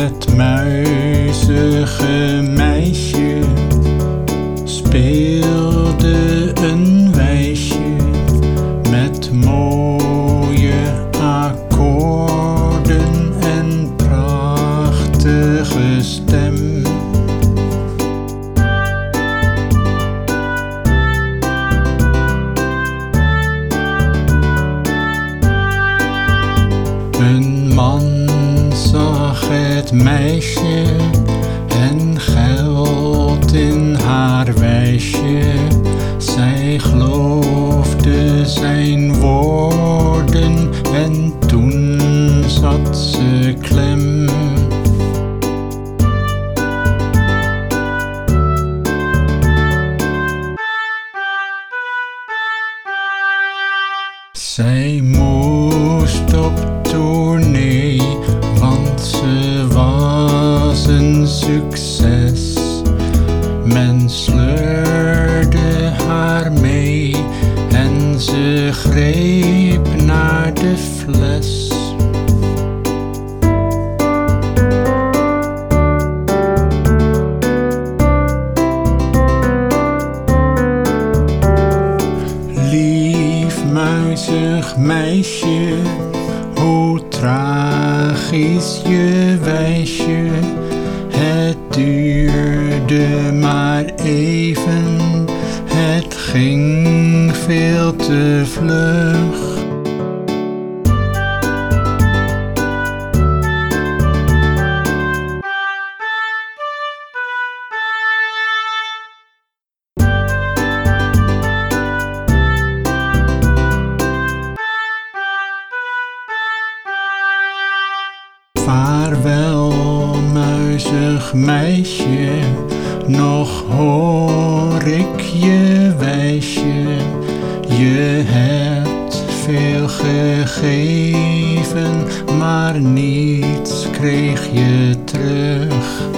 Het muizige meisje speelde een wijsje met mooie akkoorden en prachtige stem. Het meisje en geld in haar wijsje. Zij geloofde zijn woorden en toen zat ze klem. Zij moest op tournee, Men sleurde haar mee en ze greep naar de fles. Lief muizig meisje, hoe tragisch je wijsje. Het duurde maar even, het ging veel te vlug. Vaarwel, meisje, nog hoor ik je wijsje. Je hebt veel gegeven, maar niets kreeg je terug.